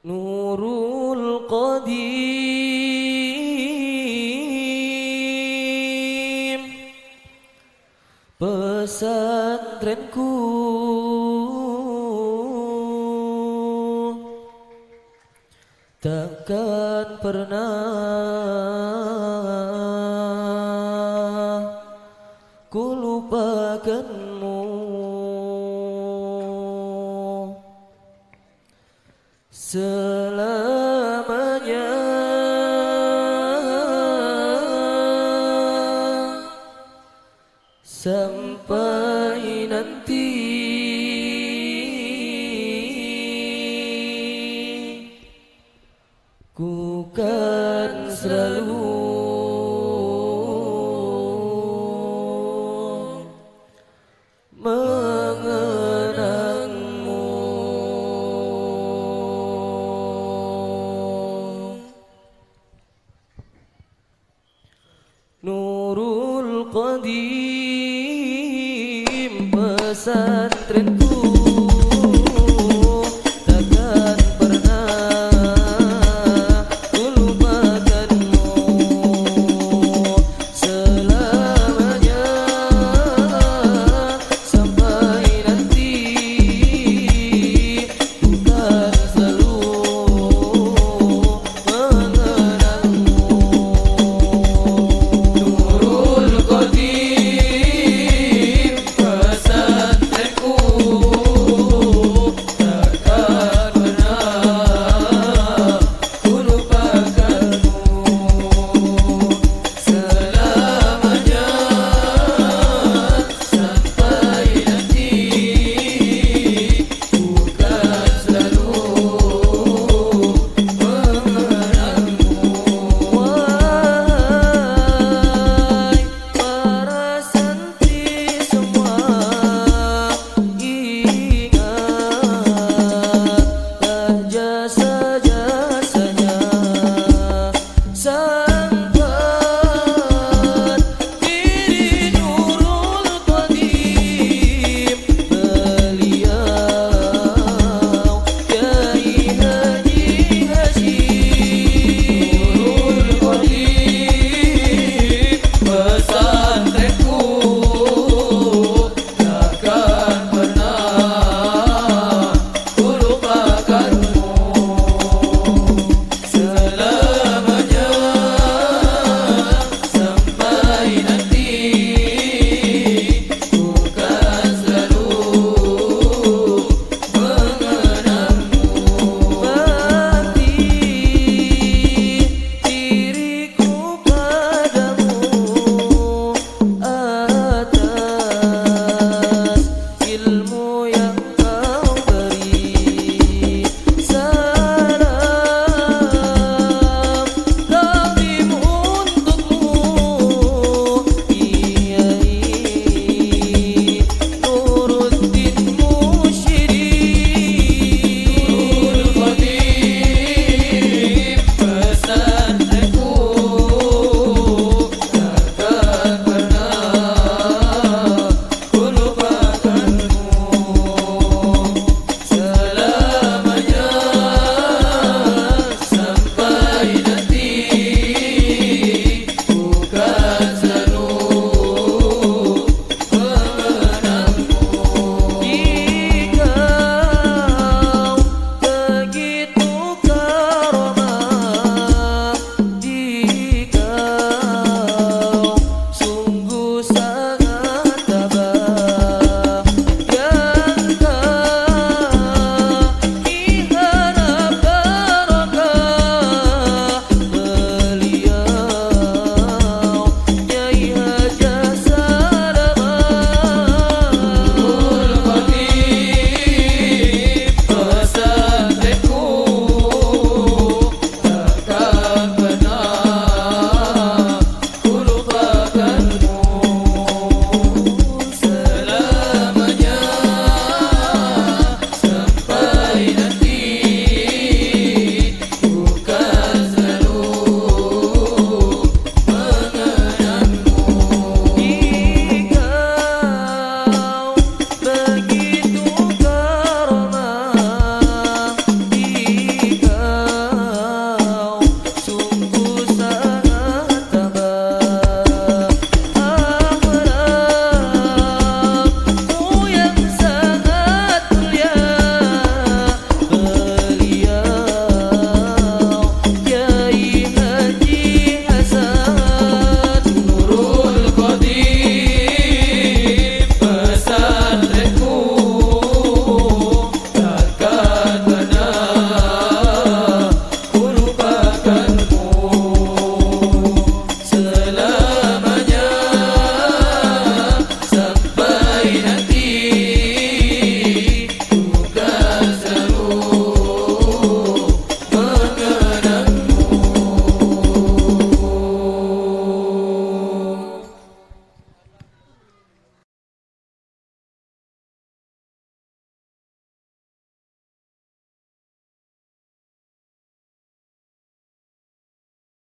Nurul Qadim. Pesantrenku. Takkan pernah Ku lupakanmu Sampai nanti. Ku kan selalu. Mengenangmu. Nurul Qadim pesantrenku